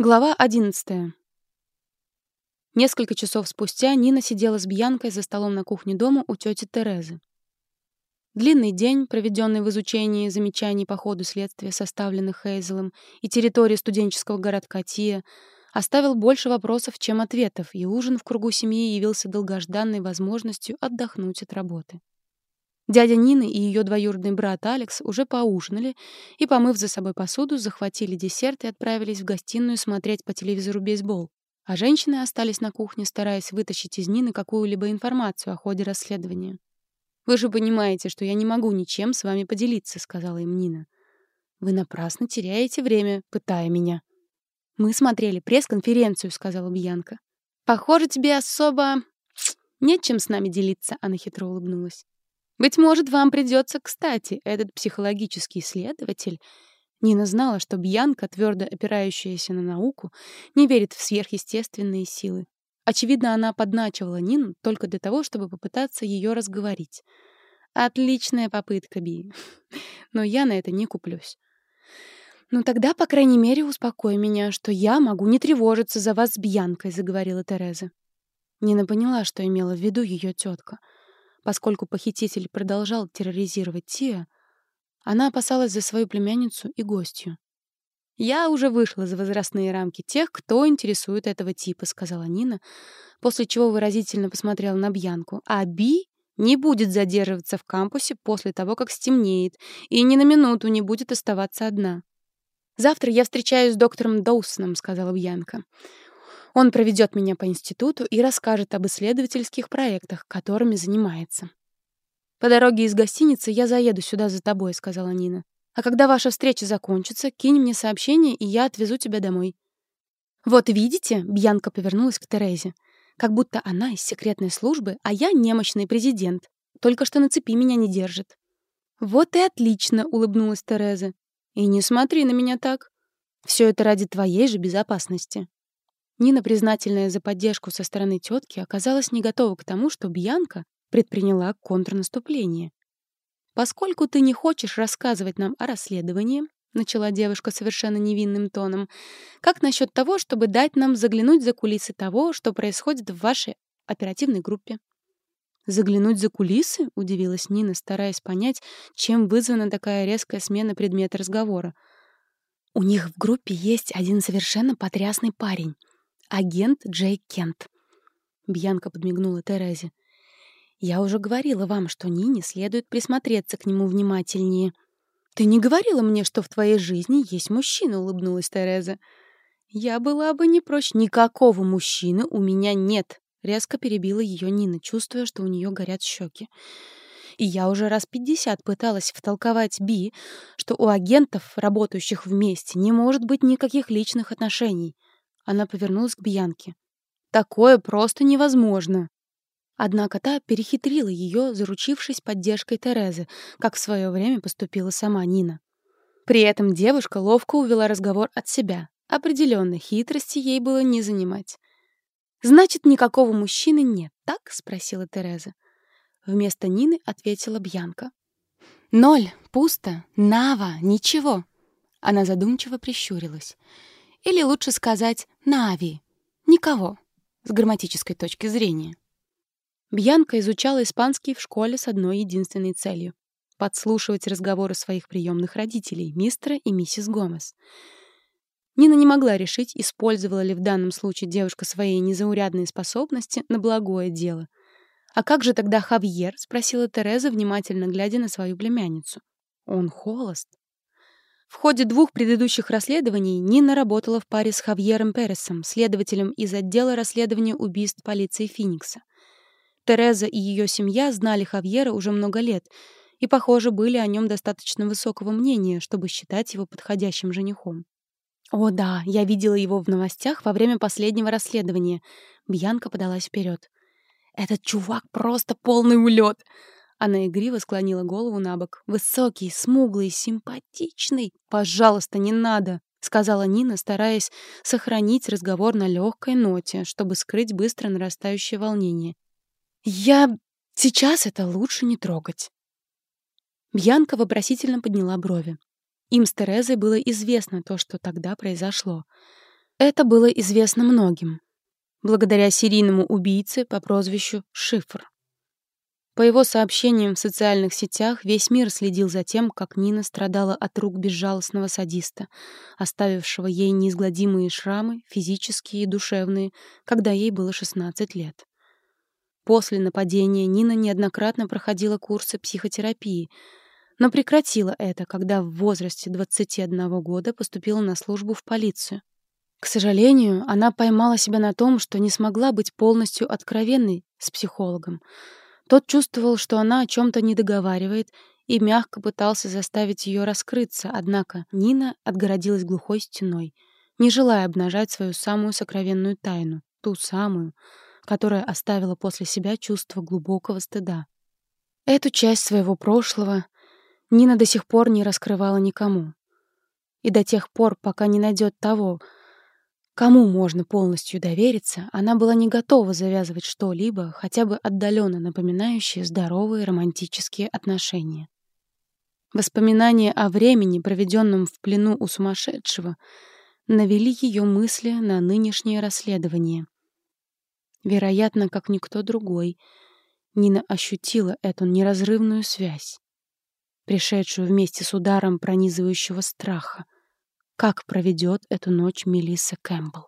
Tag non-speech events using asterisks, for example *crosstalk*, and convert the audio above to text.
Глава 11. Несколько часов спустя Нина сидела с Бьянкой за столом на кухне дома у тети Терезы. Длинный день, проведенный в изучении замечаний по ходу следствия, составленных Хейзелом, и территории студенческого городка Тия, оставил больше вопросов, чем ответов, и ужин в кругу семьи явился долгожданной возможностью отдохнуть от работы. Дядя Нины и ее двоюродный брат Алекс уже поужинали и, помыв за собой посуду, захватили десерт и отправились в гостиную смотреть по телевизору бейсбол. А женщины остались на кухне, стараясь вытащить из Нины какую-либо информацию о ходе расследования. «Вы же понимаете, что я не могу ничем с вами поделиться», — сказала им Нина. «Вы напрасно теряете время, пытая меня». «Мы смотрели пресс-конференцию», — сказала Бьянка. «Похоже, тебе особо *sniffs* нет чем с нами делиться», — она хитро улыбнулась. Быть может, вам придется кстати, этот психологический исследователь Нина знала, что Бьянка, твердо опирающаяся на науку, не верит в сверхъестественные силы. Очевидно, она подначивала Нину только для того, чтобы попытаться ее разговорить. Отличная попытка, Би. *laughs* Но я на это не куплюсь. «Ну тогда, по крайней мере, успокой меня, что я могу не тревожиться за вас с Бьянкой», — заговорила Тереза. Нина поняла, что имела в виду ее тетка — Поскольку похититель продолжал терроризировать Тия, она опасалась за свою племянницу и гостью. «Я уже вышла за возрастные рамки тех, кто интересует этого типа», — сказала Нина, после чего выразительно посмотрела на Бьянку. «А Би не будет задерживаться в кампусе после того, как стемнеет, и ни на минуту не будет оставаться одна». «Завтра я встречаюсь с доктором Доусоном», — сказала Бьянка. Он проведет меня по институту и расскажет об исследовательских проектах, которыми занимается. «По дороге из гостиницы я заеду сюда за тобой», — сказала Нина. «А когда ваша встреча закончится, кинь мне сообщение, и я отвезу тебя домой». «Вот видите?» — Бьянка повернулась к Терезе. «Как будто она из секретной службы, а я немощный президент. Только что на цепи меня не держит». «Вот и отлично!» — улыбнулась Тереза. «И не смотри на меня так. Все это ради твоей же безопасности». Нина, признательная за поддержку со стороны тетки, оказалась не готова к тому, что Бьянка предприняла контрнаступление. «Поскольку ты не хочешь рассказывать нам о расследовании», — начала девушка совершенно невинным тоном, «как насчет того, чтобы дать нам заглянуть за кулисы того, что происходит в вашей оперативной группе?» «Заглянуть за кулисы?» — удивилась Нина, стараясь понять, чем вызвана такая резкая смена предмета разговора. «У них в группе есть один совершенно потрясный парень. Агент Джей Кент. Бьянка подмигнула Терезе. Я уже говорила вам, что Нине следует присмотреться к нему внимательнее. Ты не говорила мне, что в твоей жизни есть мужчина, улыбнулась Тереза. Я была бы не прочь. Никакого мужчины у меня нет, резко перебила ее Нина, чувствуя, что у нее горят щеки. И я уже раз пятьдесят пыталась втолковать Би, что у агентов, работающих вместе, не может быть никаких личных отношений. Она повернулась к Бьянке. «Такое просто невозможно!» Однако та перехитрила ее, заручившись поддержкой Терезы, как в свое время поступила сама Нина. При этом девушка ловко увела разговор от себя. Определенно, хитрости ей было не занимать. «Значит, никакого мужчины нет, так?» — спросила Тереза. Вместо Нины ответила Бьянка. «Ноль, пусто, Нава, ничего». Она задумчиво прищурилась. Или лучше сказать «нави». Никого, с грамматической точки зрения. Бьянка изучала испанский в школе с одной единственной целью — подслушивать разговоры своих приемных родителей, мистера и миссис Гомес. Нина не могла решить, использовала ли в данном случае девушка свои незаурядные способности на благое дело. «А как же тогда Хавьер?» — спросила Тереза, внимательно глядя на свою племянницу. «Он холост». В ходе двух предыдущих расследований Нина работала в паре с Хавьером Пересом, следователем из отдела расследования убийств полиции Финикса. Тереза и ее семья знали Хавьера уже много лет и, похоже, были о нем достаточно высокого мнения, чтобы считать его подходящим женихом. «О да, я видела его в новостях во время последнего расследования». Бьянка подалась вперед. «Этот чувак просто полный улет!» Она игриво склонила голову на бок. «Высокий, смуглый, симпатичный. Пожалуйста, не надо!» — сказала Нина, стараясь сохранить разговор на легкой ноте, чтобы скрыть быстро нарастающее волнение. «Я... сейчас это лучше не трогать». Бьянка вопросительно подняла брови. Им с Терезой было известно то, что тогда произошло. Это было известно многим, благодаря серийному убийце по прозвищу Шифр. По его сообщениям в социальных сетях весь мир следил за тем, как Нина страдала от рук безжалостного садиста, оставившего ей неизгладимые шрамы, физические и душевные, когда ей было 16 лет. После нападения Нина неоднократно проходила курсы психотерапии, но прекратила это, когда в возрасте 21 года поступила на службу в полицию. К сожалению, она поймала себя на том, что не смогла быть полностью откровенной с психологом — тот чувствовал, что она о чем-то не договаривает, и мягко пытался заставить ее раскрыться, однако Нина отгородилась глухой стеной, не желая обнажать свою самую сокровенную тайну, ту самую, которая оставила после себя чувство глубокого стыда. Эту часть своего прошлого Нина до сих пор не раскрывала никому. И до тех пор, пока не найдет того, Кому можно полностью довериться, она была не готова завязывать что-либо, хотя бы отдаленно напоминающее здоровые романтические отношения. Воспоминания о времени, проведенном в плену у сумасшедшего, навели ее мысли на нынешнее расследование. Вероятно, как никто другой, Нина ощутила эту неразрывную связь, пришедшую вместе с ударом пронизывающего страха — как проведет эту ночь Мелисса Кэмпбелл.